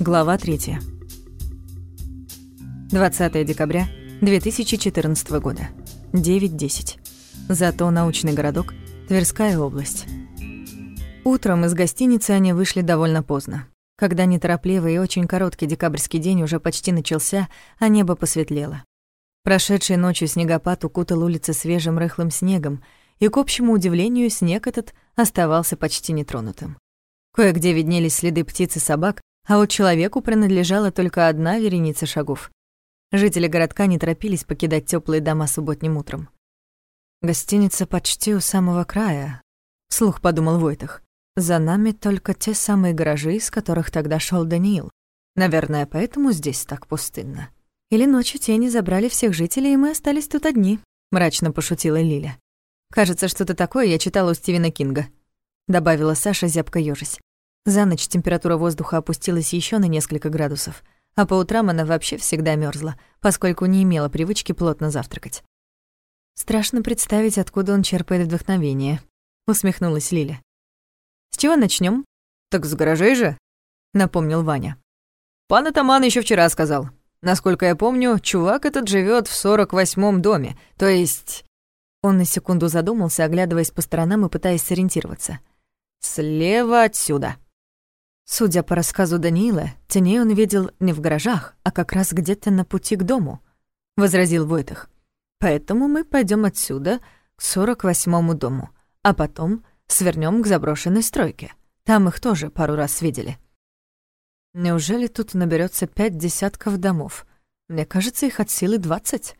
Глава 3. 20 декабря 2014 года. 9.10. Зато научный городок, Тверская область. Утром из гостиницы они вышли довольно поздно. Когда неторопливый и очень короткий декабрьский день уже почти начался, а небо посветлело. Прошедший ночью снегопад укутал улицы свежим рыхлым снегом, и, к общему удивлению, снег этот оставался почти нетронутым. Кое-где виднелись следы птиц и собак, а вот человеку принадлежала только одна вереница шагов. Жители городка не торопились покидать теплые дома субботним утром. «Гостиница почти у самого края», — слух подумал Войтах. «За нами только те самые гаражи, из которых тогда шел Даниил. Наверное, поэтому здесь так пустынно». «Или ночью тени забрали всех жителей, и мы остались тут одни», — мрачно пошутила Лиля. «Кажется, что-то такое я читала у Стивена Кинга», — добавила Саша, зябко ёжись. За ночь температура воздуха опустилась еще на несколько градусов, а по утрам она вообще всегда мерзла, поскольку не имела привычки плотно завтракать. «Страшно представить, откуда он черпает вдохновение», — усмехнулась Лиля. «С чего начнем? «Так с гаражей же», — напомнил Ваня. «Пан Атаман еще вчера сказал. Насколько я помню, чувак этот живет в сорок восьмом доме, то есть...» Он на секунду задумался, оглядываясь по сторонам и пытаясь сориентироваться. «Слева отсюда». Судя по рассказу Даниила, теней он видел не в гаражах, а как раз где-то на пути к дому, — возразил Войтах. Поэтому мы пойдем отсюда к сорок восьмому дому, а потом свернем к заброшенной стройке. Там их тоже пару раз видели. Неужели тут наберется пять десятков домов? Мне кажется, их от силы двадцать.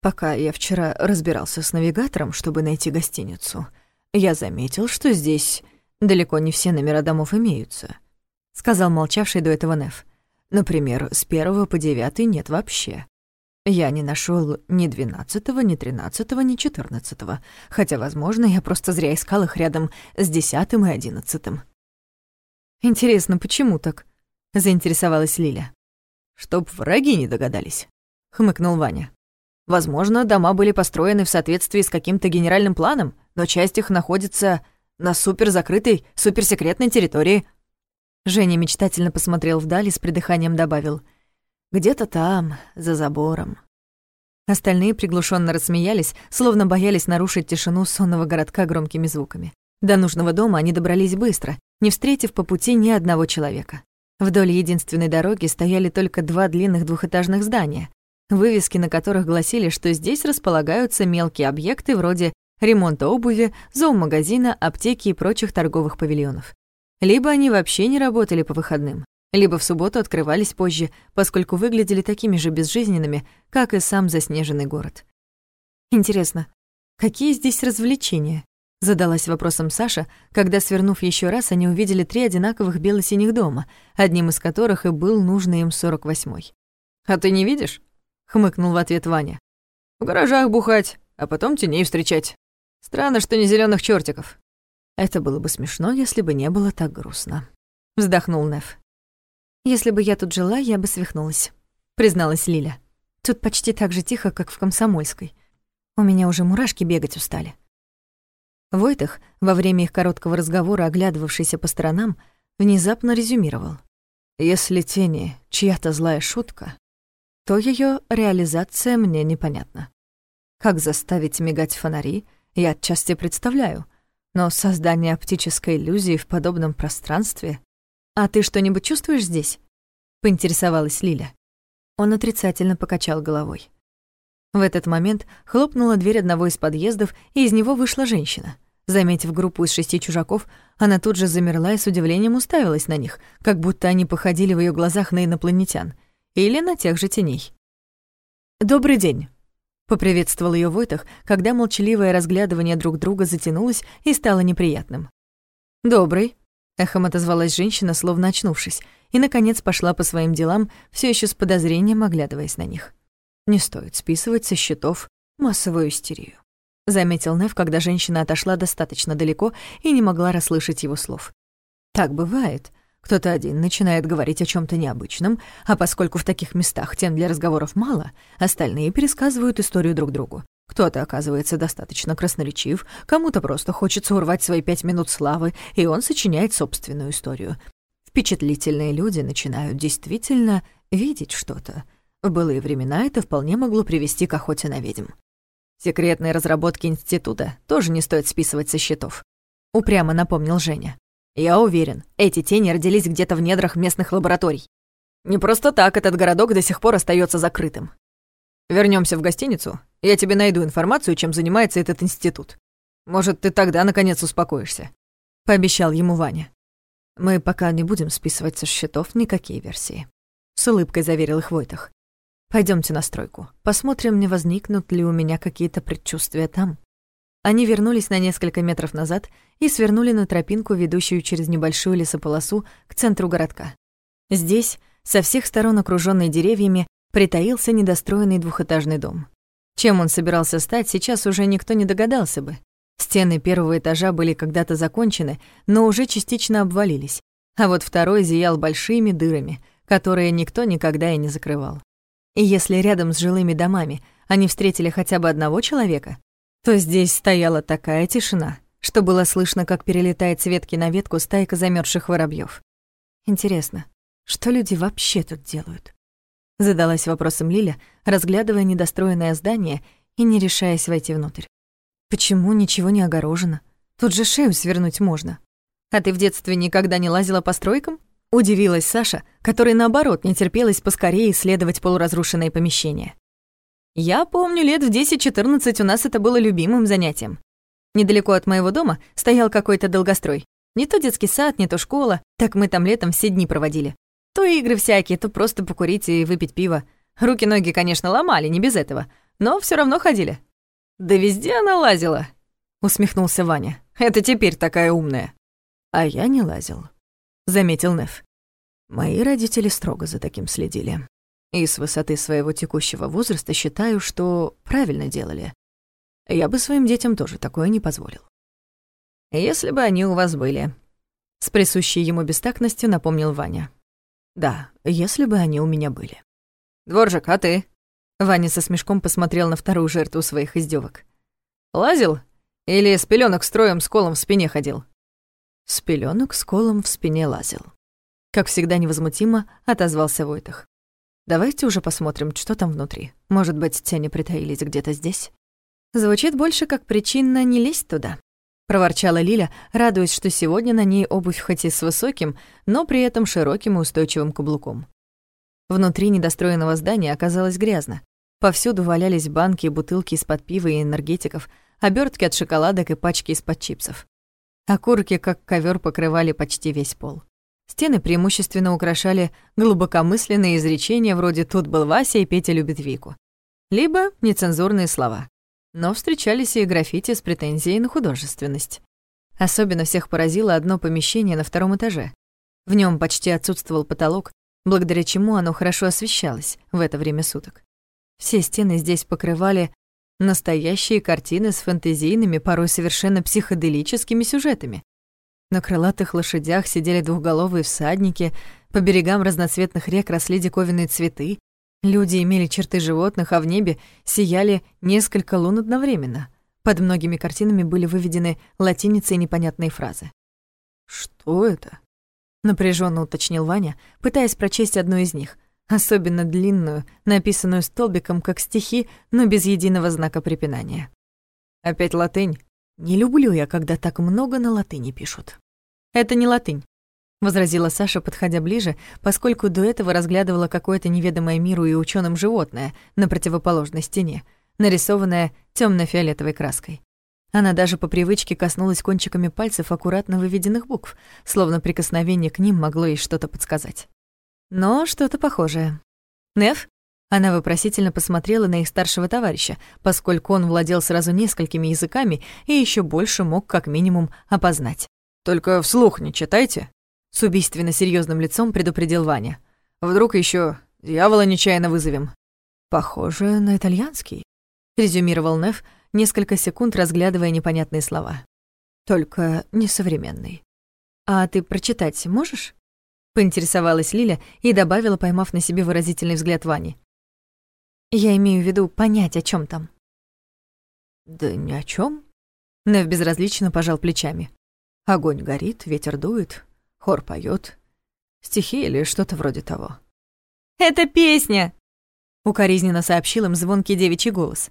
Пока я вчера разбирался с навигатором, чтобы найти гостиницу, я заметил, что здесь далеко не все номера домов имеются», — сказал молчавший до этого Неф. «Например, с первого по девятый нет вообще. Я не нашел ни двенадцатого, ни тринадцатого, ни четырнадцатого, хотя, возможно, я просто зря искал их рядом с десятым и одиннадцатым». «Интересно, почему так?» — заинтересовалась Лиля. «Чтоб враги не догадались», — хмыкнул Ваня. «Возможно, дома были построены в соответствии с каким-то генеральным планом, но часть их находится на суперзакрытой, суперсекретной территории». Женя мечтательно посмотрел вдаль и с придыханием добавил. «Где-то там, за забором». Остальные приглушенно рассмеялись, словно боялись нарушить тишину сонного городка громкими звуками. До нужного дома они добрались быстро, не встретив по пути ни одного человека. Вдоль единственной дороги стояли только два длинных двухэтажных здания, вывески на которых гласили, что здесь располагаются мелкие объекты вроде ремонта обуви, зоомагазина, аптеки и прочих торговых павильонов. Либо они вообще не работали по выходным, либо в субботу открывались позже, поскольку выглядели такими же безжизненными, как и сам заснеженный город. Интересно, какие здесь развлечения? Задалась вопросом Саша, когда, свернув еще раз, они увидели три одинаковых бело-синих дома, одним из которых и был нужный им 48-й. «А ты не видишь?» — хмыкнул в ответ Ваня. «В гаражах бухать, а потом теней встречать. Странно, что не зеленых чертиков. Это было бы смешно, если бы не было так грустно. Вздохнул Неф. Если бы я тут жила, я бы свихнулась, призналась Лиля. Тут почти так же тихо, как в Комсомольской. У меня уже мурашки бегать устали. Войтах, во время их короткого разговора, оглядывавшийся по сторонам, внезапно резюмировал. «Если тени — чья-то злая шутка, то ее реализация мне непонятна. Как заставить мигать фонари — я отчасти представляю, но создание оптической иллюзии в подобном пространстве... «А ты что-нибудь чувствуешь здесь?» — поинтересовалась Лиля. Он отрицательно покачал головой. В этот момент хлопнула дверь одного из подъездов, и из него вышла женщина. Заметив группу из шести чужаков, она тут же замерла и с удивлением уставилась на них, как будто они походили в ее глазах на инопланетян или на тех же теней. «Добрый день», Поприветствовал ее Войтах, когда молчаливое разглядывание друг друга затянулось и стало неприятным. «Добрый», — эхом отозвалась женщина, словно очнувшись, и, наконец, пошла по своим делам, все еще с подозрением оглядываясь на них. «Не стоит списывать со счетов массовую истерию», — заметил Нев, когда женщина отошла достаточно далеко и не могла расслышать его слов. «Так бывает. Кто-то один начинает говорить о чем то необычном, а поскольку в таких местах тем для разговоров мало, остальные пересказывают историю друг другу. Кто-то оказывается достаточно красноречив, кому-то просто хочется урвать свои пять минут славы, и он сочиняет собственную историю. Впечатлительные люди начинают действительно видеть что-то. В былые времена это вполне могло привести к охоте на ведьм. Секретные разработки института тоже не стоит списывать со счетов. Упрямо напомнил Женя. Я уверен, эти тени родились где-то в недрах местных лабораторий. Не просто так этот городок до сих пор остается закрытым. Вернемся в гостиницу, я тебе найду информацию, чем занимается этот институт. Может, ты тогда наконец успокоишься», — пообещал ему Ваня. «Мы пока не будем списывать со счетов никакие версии», — с улыбкой заверил их Войтах. Пойдемте на стройку, посмотрим, не возникнут ли у меня какие-то предчувствия там». Они вернулись на несколько метров назад и свернули на тропинку, ведущую через небольшую лесополосу к центру городка. Здесь, со всех сторон окружённый деревьями, притаился недостроенный двухэтажный дом. Чем он собирался стать, сейчас уже никто не догадался бы. Стены первого этажа были когда-то закончены, но уже частично обвалились, а вот второй зиял большими дырами, которые никто никогда и не закрывал. И если рядом с жилыми домами они встретили хотя бы одного человека, то здесь стояла такая тишина, что было слышно, как перелетает с ветки на ветку стайка замерзших воробьев. Интересно, что люди вообще тут делают? Задалась вопросом Лиля, разглядывая недостроенное здание и не решаясь войти внутрь. Почему ничего не огорожено? Тут же шею свернуть можно. А ты в детстве никогда не лазила по стройкам? Удивилась Саша, которой, наоборот, не терпелось поскорее исследовать полуразрушенные помещения. Я помню, лет в 10-14 у нас это было любимым занятием. Недалеко от моего дома стоял какой-то долгострой. Не то детский сад, не то школа, так мы там летом все дни проводили. То игры всякие, то просто покурить и выпить пиво. Руки-ноги, конечно, ломали, не без этого, но все равно ходили. «Да везде она лазила», — усмехнулся Ваня. «Это теперь такая умная». «А я не лазил», — заметил Неф. Мои родители строго за таким следили. И с высоты своего текущего возраста считаю, что правильно делали. Я бы своим детям тоже такое не позволил. Если бы они у вас были. С присущей ему бестактностью напомнил Ваня. Да, если бы они у меня были. Дворжик, а ты? Ваня со смешком посмотрел на вторую жертву своих издевок. Лазил? Или с пеленок строем с колом в спине ходил? С пеленок с колом в спине лазил. Как всегда невозмутимо отозвался Войтах. Давайте уже посмотрим, что там внутри. Может быть, тени притаились где-то здесь? Звучит больше как причина не лезть туда. Проворчала Лиля, радуясь, что сегодня на ней обувь хоть и с высоким, но при этом широким и устойчивым каблуком. Внутри недостроенного здания оказалось грязно. Повсюду валялись банки и бутылки из-под пива и энергетиков, обертки от шоколадок и пачки из-под чипсов. Окурки, как ковер, покрывали почти весь пол. Стены преимущественно украшали глубокомысленные изречения вроде «Тут был Вася, и Петя любит Вику». Либо нецензурные слова. Но встречались и граффити с претензией на художественность. Особенно всех поразило одно помещение на втором этаже. В нем почти отсутствовал потолок, благодаря чему оно хорошо освещалось в это время суток. Все стены здесь покрывали настоящие картины с фэнтезийными, порой совершенно психоделическими сюжетами. На крылатых лошадях сидели двухголовые всадники, по берегам разноцветных рек росли диковинные цветы, люди имели черты животных, а в небе сияли несколько лун одновременно. Под многими картинами были выведены латиницей непонятные фразы. «Что это?» — напряженно уточнил Ваня, пытаясь прочесть одну из них, особенно длинную, написанную столбиком как стихи, но без единого знака препинания. «Опять латынь?» Не люблю я, когда так много на латыни пишут. Это не латынь, возразила Саша, подходя ближе, поскольку до этого разглядывала какое-то неведомое миру и ученым животное на противоположной стене, нарисованное темно фиолетовой краской. Она даже по привычке коснулась кончиками пальцев аккуратно выведенных букв, словно прикосновение к ним могло ей что-то подсказать. Но что-то похожее. «Неф?» Она вопросительно посмотрела на их старшего товарища, поскольку он владел сразу несколькими языками и еще больше мог как минимум опознать. «Только вслух не читайте», — с убийственно серьезным лицом предупредил Ваня. «Вдруг еще дьявола нечаянно вызовем». «Похоже на итальянский», — резюмировал Неф, несколько секунд разглядывая непонятные слова. «Только несовременный. А ты прочитать можешь?» Поинтересовалась Лиля и добавила, поймав на себе выразительный взгляд Вани. Я имею в виду понять, о чем там. Да ни о чем. Нев безразлично пожал плечами. Огонь горит, ветер дует, хор поет. Стихи или что-то вроде того. «Это песня!» — укоризненно сообщил им звонкий девичий голос.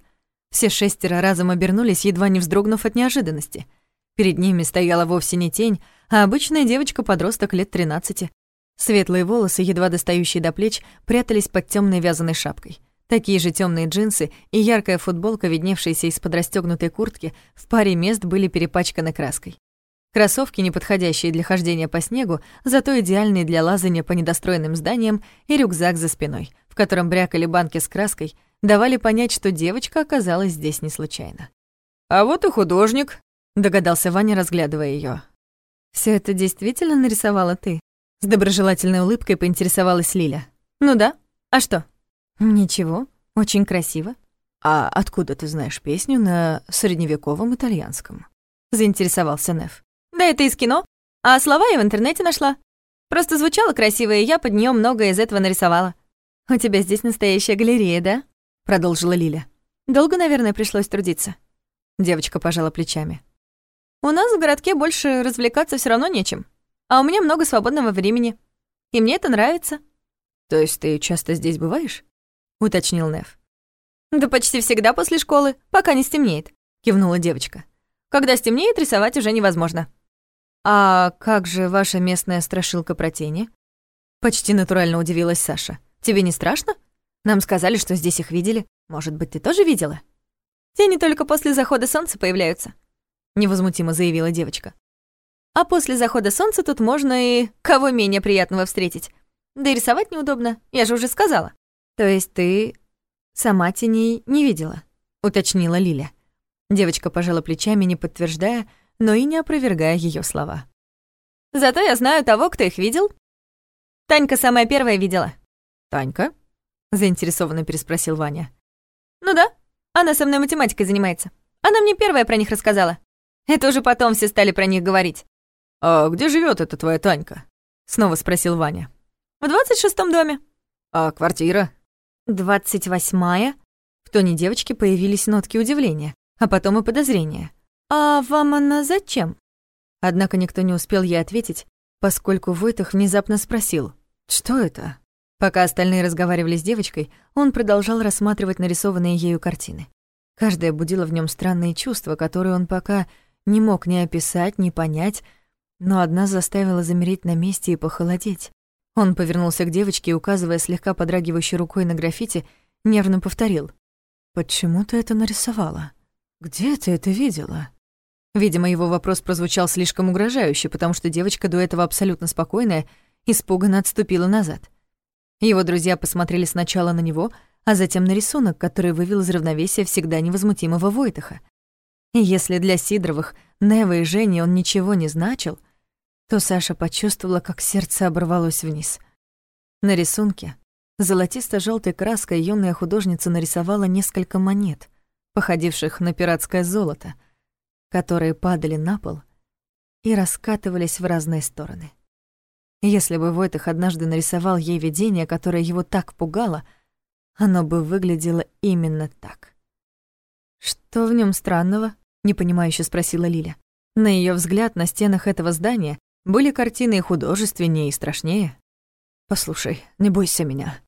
Все шестеро разом обернулись, едва не вздрогнув от неожиданности. Перед ними стояла вовсе не тень, а обычная девочка-подросток лет тринадцати. Светлые волосы, едва достающие до плеч, прятались под темной вязаной шапкой. Такие же темные джинсы и яркая футболка, видневшаяся из-под расстёгнутой куртки, в паре мест были перепачканы краской. Кроссовки, не подходящие для хождения по снегу, зато идеальные для лазания по недостроенным зданиям, и рюкзак за спиной, в котором брякали банки с краской, давали понять, что девочка оказалась здесь не случайно. «А вот и художник», — догадался Ваня, разглядывая её. Все это действительно нарисовала ты?» С доброжелательной улыбкой поинтересовалась Лиля. «Ну да. А что?» «Ничего. Очень красиво». «А откуда ты знаешь песню на средневековом итальянском?» Заинтересовался Неф. Да это из кино. А слова я в интернете нашла. Просто звучало красиво, и я под нее многое из этого нарисовала. «У тебя здесь настоящая галерея, да?» Продолжила Лиля. «Долго, наверное, пришлось трудиться?» Девочка пожала плечами. «У нас в городке больше развлекаться все равно нечем. А у меня много свободного времени. И мне это нравится». «То есть ты часто здесь бываешь?» Уточнил Нев. «Да почти всегда после школы, пока не стемнеет», кивнула девочка. «Когда стемнеет, рисовать уже невозможно». «А как же ваша местная страшилка про тени?» Почти натурально удивилась Саша. «Тебе не страшно? Нам сказали, что здесь их видели. Может быть, ты тоже видела?» «Тени только после захода солнца появляются», — невозмутимо заявила девочка. «А после захода солнца тут можно и кого менее приятного встретить. Да и рисовать неудобно, я же уже сказала». «То есть ты сама теней не видела?» — уточнила Лиля. Девочка пожала плечами, не подтверждая, но и не опровергая ее слова. «Зато я знаю того, кто их видел. Танька самая первая видела». «Танька?» — заинтересованно переспросил Ваня. «Ну да, она со мной математикой занимается. Она мне первая про них рассказала. Это уже потом все стали про них говорить». «А где живет эта твоя Танька?» — снова спросил Ваня. «В двадцать шестом доме». «А квартира?» «Двадцать восьмая?» В тоне девочки появились нотки удивления, а потом и подозрения. «А вам она зачем?» Однако никто не успел ей ответить, поскольку Войтах внезапно спросил «Что это?». Пока остальные разговаривали с девочкой, он продолжал рассматривать нарисованные ею картины. Каждая будила в нем странные чувства, которые он пока не мог ни описать, ни понять, но одна заставила замереть на месте и похолодеть. Он повернулся к девочке и, указывая слегка подрагивающей рукой на граффити, нервно повторил. «Почему ты это нарисовала? Где ты это видела?» Видимо, его вопрос прозвучал слишком угрожающе, потому что девочка, до этого абсолютно спокойная, испуганно отступила назад. Его друзья посмотрели сначала на него, а затем на рисунок, который вывел из равновесия всегда невозмутимого Войтаха. И если для Сидоровых, Нева и Жени он ничего не значил, то Саша почувствовала, как сердце оборвалось вниз. На рисунке золотисто желтой краской юная художница нарисовала несколько монет, походивших на пиратское золото — которые падали на пол и раскатывались в разные стороны. Если бы Войтах однажды нарисовал ей видение, которое его так пугало, оно бы выглядело именно так. «Что в нем странного?» — непонимающе спросила Лиля. На ее взгляд, на стенах этого здания были картины и художественнее, и страшнее. «Послушай, не бойся меня»,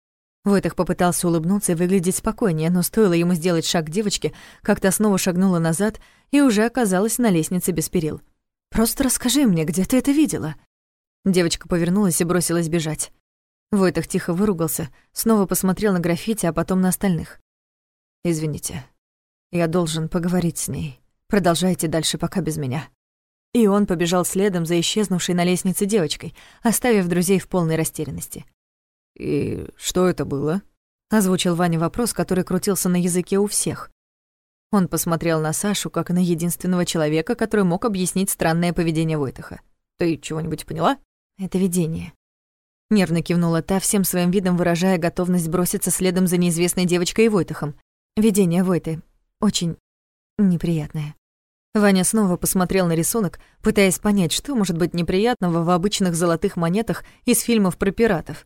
Войтах попытался улыбнуться и выглядеть спокойнее, но стоило ему сделать шаг к девочке, как та снова шагнула назад и уже оказалась на лестнице без перил. «Просто расскажи мне, где ты это видела?» Девочка повернулась и бросилась бежать. Войтах тихо выругался, снова посмотрел на граффити, а потом на остальных. «Извините, я должен поговорить с ней. Продолжайте дальше пока без меня». И он побежал следом за исчезнувшей на лестнице девочкой, оставив друзей в полной растерянности. «И что это было?» — озвучил Ваня вопрос, который крутился на языке у всех. Он посмотрел на Сашу, как на единственного человека, который мог объяснить странное поведение Войтаха. «Ты чего-нибудь поняла?» «Это видение». Нервно кивнула та, всем своим видом выражая готовность броситься следом за неизвестной девочкой и Войтахом. Видение Войты. Очень неприятное. Ваня снова посмотрел на рисунок, пытаясь понять, что может быть неприятного в обычных золотых монетах из фильмов про пиратов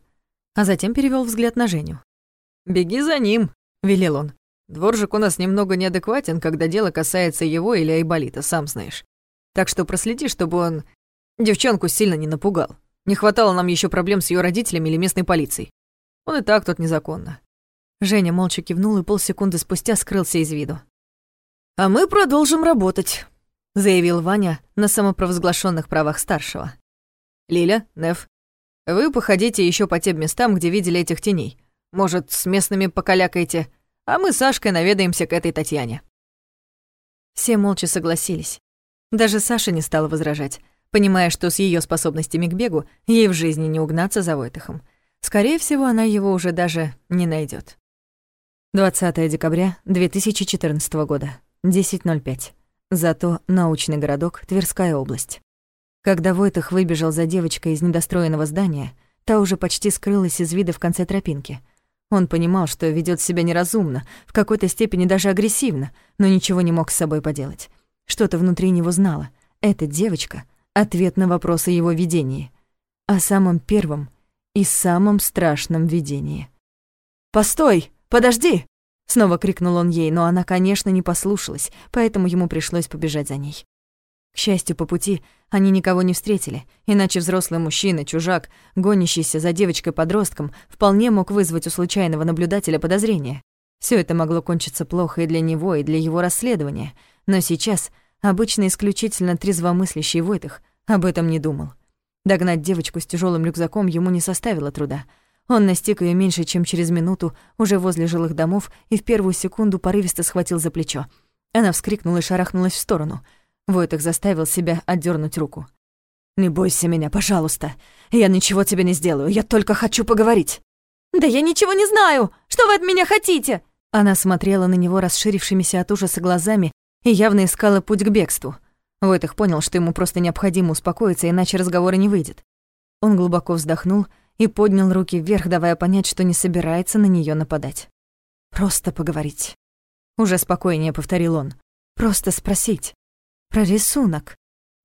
а затем перевел взгляд на Женю. «Беги за ним», — велел он. «Дворжик у нас немного неадекватен, когда дело касается его или Айболита, сам знаешь. Так что проследи, чтобы он девчонку сильно не напугал. Не хватало нам еще проблем с ее родителями или местной полицией. Он и так тут незаконно». Женя молча кивнул и полсекунды спустя скрылся из виду. «А мы продолжим работать», — заявил Ваня на самопровозглашенных правах старшего. «Лиля, Нев, вы походите еще по тем местам, где видели этих теней. Может, с местными покалякаете, а мы с Сашкой наведаемся к этой Татьяне». Все молча согласились. Даже Саша не стала возражать, понимая, что с ее способностями к бегу ей в жизни не угнаться за Войтахом. Скорее всего, она его уже даже не найдет. 20 декабря 2014 года, 10.05. Зато научный городок, Тверская область. Когда Войтах выбежал за девочкой из недостроенного здания, та уже почти скрылась из вида в конце тропинки. Он понимал, что ведет себя неразумно, в какой-то степени даже агрессивно, но ничего не мог с собой поделать. Что-то внутри него знало. Эта девочка — ответ на вопросы его видения. О самом первом и самом страшном видении. «Постой! Подожди!» Снова крикнул он ей, но она, конечно, не послушалась, поэтому ему пришлось побежать за ней. К счастью, по пути они никого не встретили, иначе взрослый мужчина, чужак, гонящийся за девочкой-подростком, вполне мог вызвать у случайного наблюдателя подозрение. Все это могло кончиться плохо и для него, и для его расследования, но сейчас обычно исключительно трезвомыслящий Войтых об этом не думал. Догнать девочку с тяжелым рюкзаком ему не составило труда. Он настиг ее меньше, чем через минуту, уже возле жилых домов, и в первую секунду порывисто схватил за плечо. Она вскрикнула и шарахнулась в сторону — Войтых заставил себя отдернуть руку. «Не бойся меня, пожалуйста. Я ничего тебе не сделаю, я только хочу поговорить». «Да я ничего не знаю! Что вы от меня хотите?» Она смотрела на него расширившимися от ужаса глазами и явно искала путь к бегству. Войтых понял, что ему просто необходимо успокоиться, иначе разговора не выйдет. Он глубоко вздохнул и поднял руки вверх, давая понять, что не собирается на нее нападать. «Просто поговорить». Уже спокойнее повторил он. «Просто спросить. Про рисунок.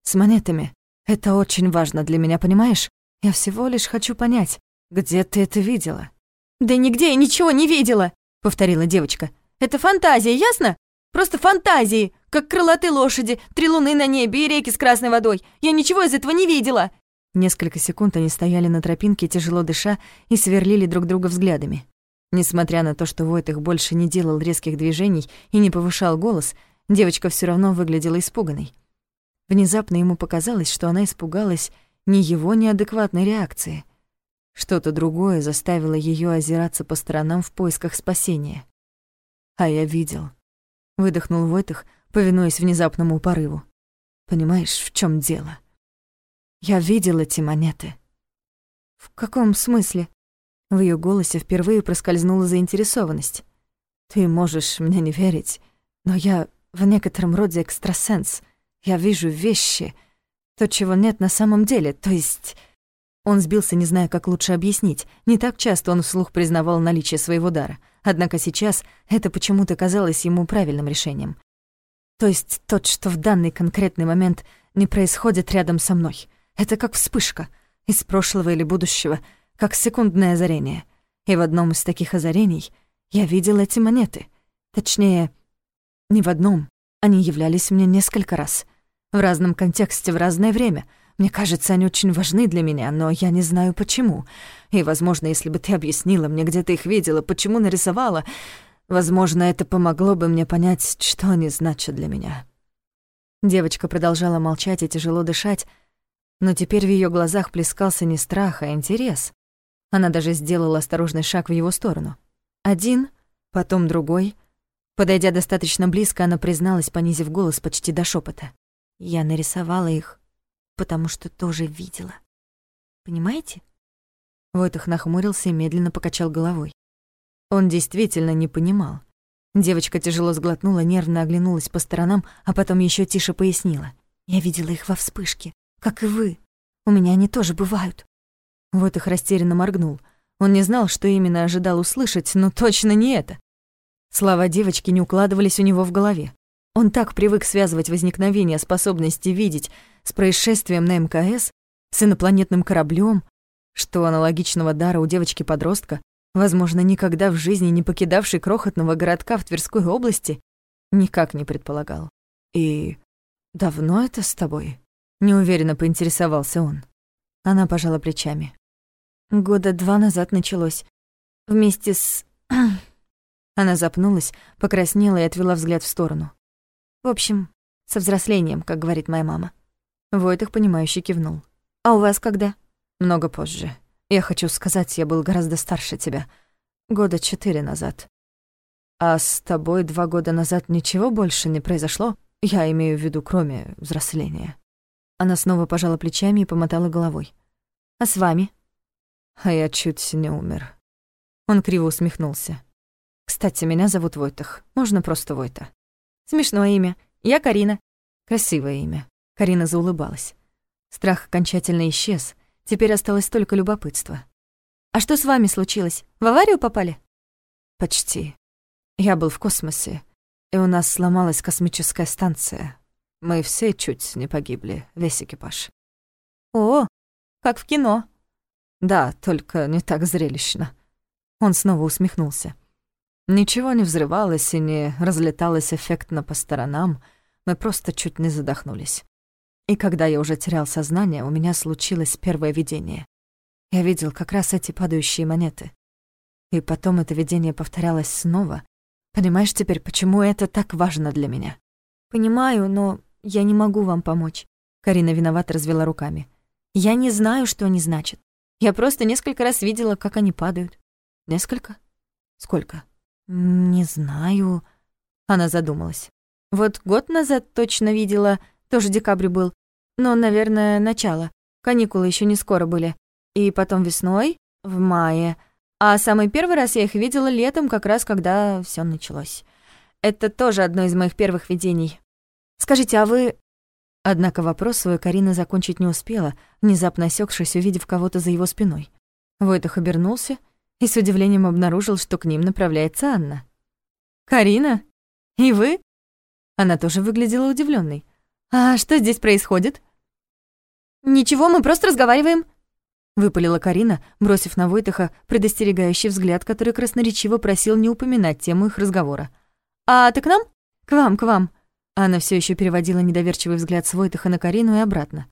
С монетами. Это очень важно для меня, понимаешь? Я всего лишь хочу понять, где ты это видела?» «Да нигде я ничего не видела», — повторила девочка. «Это фантазия, ясно? Просто фантазии, как крылатые лошади, три луны на небе и реки с красной водой. Я ничего из этого не видела». Несколько секунд они стояли на тропинке, тяжело дыша, и сверлили друг друга взглядами. Несмотря на то, что Войт их больше не делал резких движений и не повышал голос, Девочка все равно выглядела испуганной. Внезапно ему показалось, что она испугалась не его неадекватной реакции. Что-то другое заставило ее озираться по сторонам в поисках спасения. «А я видел», — выдохнул Войтых, повинуясь внезапному порыву. «Понимаешь, в чем дело? Я видел эти монеты». «В каком смысле?» В ее голосе впервые проскользнула заинтересованность. «Ты можешь мне не верить, но я в некотором роде экстрасенс. Я вижу вещи, то, чего нет на самом деле, то есть... Он сбился, не зная, как лучше объяснить. Не так часто он вслух признавал наличие своего дара. Однако сейчас это почему-то казалось ему правильным решением. То есть тот, что в данный конкретный момент не происходит рядом со мной. Это как вспышка из прошлого или будущего, как секундное озарение. И в одном из таких озарений я видел эти монеты. Точнее, не в одном. Они являлись мне несколько раз. В разном контексте, в разное время. Мне кажется, они очень важны для меня, но я не знаю почему. И, возможно, если бы ты объяснила мне, где ты их видела, почему нарисовала, возможно, это помогло бы мне понять, что они значат для меня». Девочка продолжала молчать и тяжело дышать, но теперь в ее глазах плескался не страх, а интерес. Она даже сделала осторожный шаг в его сторону. Один, потом другой, Подойдя достаточно близко, она призналась, понизив голос почти до шепота. Я нарисовала их, потому что тоже видела. Понимаете? Войтах нахмурился и медленно покачал головой. Он действительно не понимал. Девочка тяжело сглотнула, нервно оглянулась по сторонам, а потом еще тише пояснила. «Я видела их во вспышке, как и вы. У меня они тоже бывают». Войтах растерянно моргнул. Он не знал, что именно ожидал услышать, но точно не это. Слова девочки не укладывались у него в голове. Он так привык связывать возникновение способности видеть с происшествием на МКС, с инопланетным кораблем, что аналогичного дара у девочки-подростка, возможно, никогда в жизни не покидавшей крохотного городка в Тверской области, никак не предполагал. «И давно это с тобой?» — неуверенно поинтересовался он. Она пожала плечами. Года два назад началось. Вместе с... Она запнулась, покраснела и отвела взгляд в сторону. В общем, со взрослением, как говорит моя мама. Войтых, понимающе кивнул. «А у вас когда?» «Много позже. Я хочу сказать, я был гораздо старше тебя. Года четыре назад. А с тобой два года назад ничего больше не произошло? Я имею в виду, кроме взросления». Она снова пожала плечами и помотала головой. «А с вами?» «А я чуть не умер». Он криво усмехнулся. «Кстати, меня зовут Войтах. Можно просто Войта». «Смешное имя. Я Карина». «Красивое имя». Карина заулыбалась. Страх окончательно исчез. Теперь осталось только любопытство. «А что с вами случилось? В аварию попали?» «Почти. Я был в космосе, и у нас сломалась космическая станция. Мы все чуть не погибли, весь экипаж». «О, как в кино». «Да, только не так зрелищно». Он снова усмехнулся. Ничего не взрывалось и не разлеталось эффектно по сторонам, мы просто чуть не задохнулись. И когда я уже терял сознание, у меня случилось первое видение. Я видел как раз эти падающие монеты. И потом это видение повторялось снова. Понимаешь теперь, почему это так важно для меня? Понимаю, но я не могу вам помочь. Карина виновато развела руками. Я не знаю, что они значат. Я просто несколько раз видела, как они падают. Несколько? Сколько? Не знаю. Она задумалась. Вот год назад точно видела, тоже декабрь был. Но, наверное, начало. Каникулы еще не скоро были. И потом весной, в мае. А самый первый раз я их видела летом, как раз когда все началось. Это тоже одно из моих первых видений. Скажите, а вы... Однако вопрос свой Карина закончить не успела, внезапно осекшись, увидев кого-то за его спиной. Войтах обернулся и с удивлением обнаружил, что к ним направляется Анна. «Карина? И вы?» Она тоже выглядела удивленной. «А что здесь происходит?» «Ничего, мы просто разговариваем», — выпалила Карина, бросив на Войтаха предостерегающий взгляд, который красноречиво просил не упоминать тему их разговора. «А ты к нам?» «К вам, к вам». Анна все еще переводила недоверчивый взгляд с Войтаха на Карину и обратно.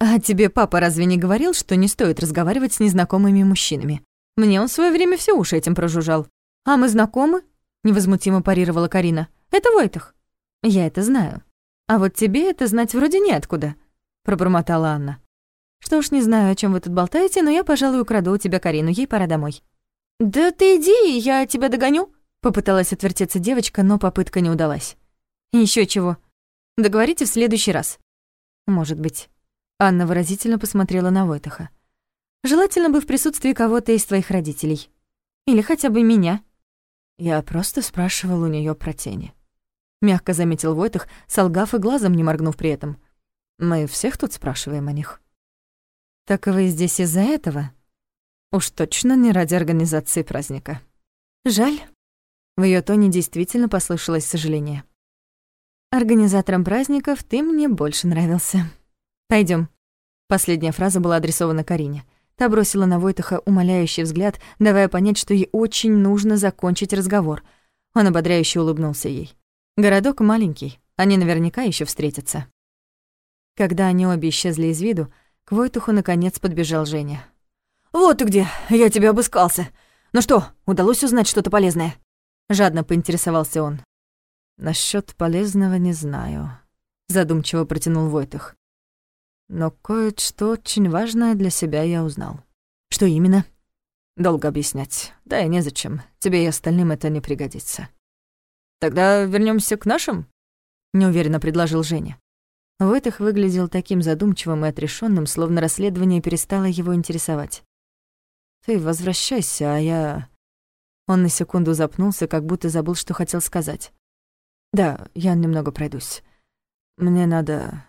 «А тебе папа разве не говорил, что не стоит разговаривать с незнакомыми мужчинами? Мне он в свое время все уши этим прожужжал». «А мы знакомы?» — невозмутимо парировала Карина. «Это Войтах». «Я это знаю. А вот тебе это знать вроде неоткуда», — пробормотала Анна. «Что ж, не знаю, о чем вы тут болтаете, но я, пожалуй, украду у тебя Карину, ей пора домой». «Да ты иди, я тебя догоню», — попыталась отвертеться девочка, но попытка не удалась. Еще чего. Договорите в следующий раз». «Может быть». Анна выразительно посмотрела на Войтаха. «Желательно бы в присутствии кого-то из твоих родителей. Или хотя бы меня». Я просто спрашивал у нее про тени мягко заметил Войтах, солгав и глазом не моргнув при этом. Мы всех тут спрашиваем о них. Так вы здесь из-за этого? Уж точно не ради организации праздника. Жаль. В ее тоне действительно послышалось сожаление. Организаторам праздников ты мне больше нравился. Пойдем. Последняя фраза была адресована Карине. Та бросила на Войтаха умоляющий взгляд, давая понять, что ей очень нужно закончить разговор. Он ободряюще улыбнулся ей. Городок маленький, они наверняка еще встретятся. Когда они обе исчезли из виду, к Войтуху наконец подбежал Женя. «Вот ты где, я тебя обыскался. Ну что, удалось узнать что-то полезное?» Жадно поинтересовался он. Насчет полезного не знаю», — задумчиво протянул Войтух. «Но кое-что очень важное для себя я узнал». «Что именно?» «Долго объяснять. Да и незачем. Тебе и остальным это не пригодится». «Тогда вернемся к нашим?» — неуверенно предложил Женя. Войтых выглядел таким задумчивым и отрешенным, словно расследование перестало его интересовать. «Ты возвращайся, а я...» Он на секунду запнулся, как будто забыл, что хотел сказать. «Да, я немного пройдусь. Мне надо...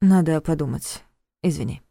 надо подумать. Извини».